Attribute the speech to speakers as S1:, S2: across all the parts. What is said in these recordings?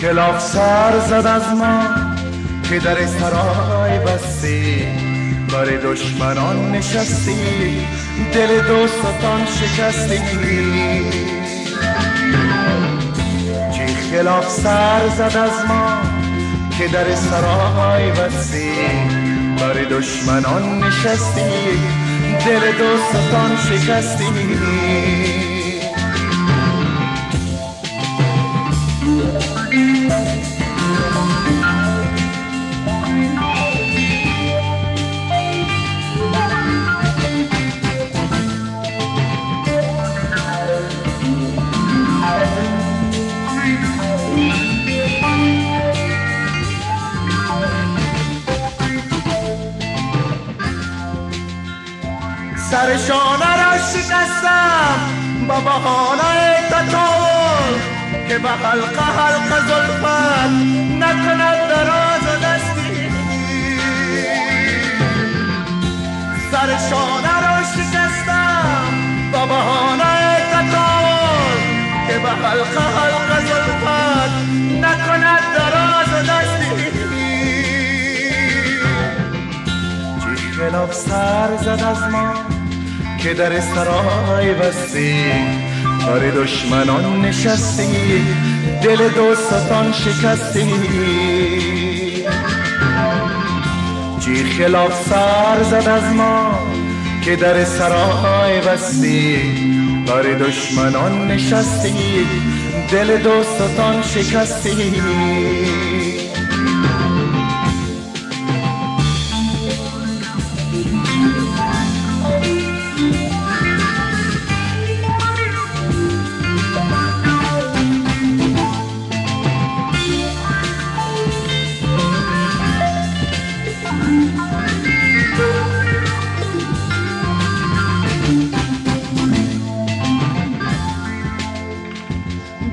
S1: خلاف سر زد از ما که در سرای بستی. بر دشمنان نشستی. دل دوستان شکستی. چی خلاف سر زد از ما که در سرای بستی. بر دشمنان نشستی. دل دوستان شکستی. سرشانه را شکستم. با بحانه تطاول که به حلق حلق زلفت نکند دراز دستی. سرشانه را شکستم. با بحانه تطاول که به حلق حلق زلفت نکند دراز دستی. چی خلاف سر زد از ما. که در سرای بستی بر دشمنان نشستی دل دوستان شکستی. چی خلاف سر زد از ما که در سرای بستی بر دشمنان نشستی دل دوستان شکستی.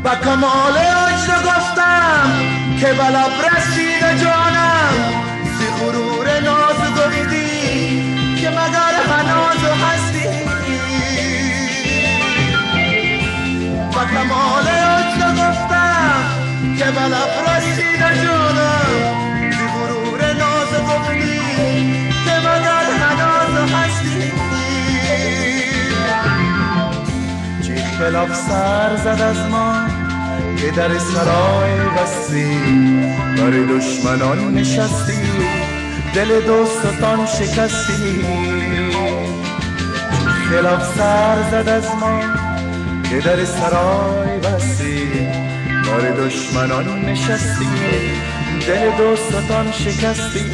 S1: با کمال عجر گفتم که بلب رسید جانم. زی غرور ناز گفتی که مگر هناز هستی. با کمال عجر گفتم که بلب چی خلاف سر زد از ما که در سرای بستی. بر دشمنان نشستی دل دوستان شکستی. خلاف سر زد از ما که در سرای بستی. بر دشمنان نشستی دل دوستان شکستی.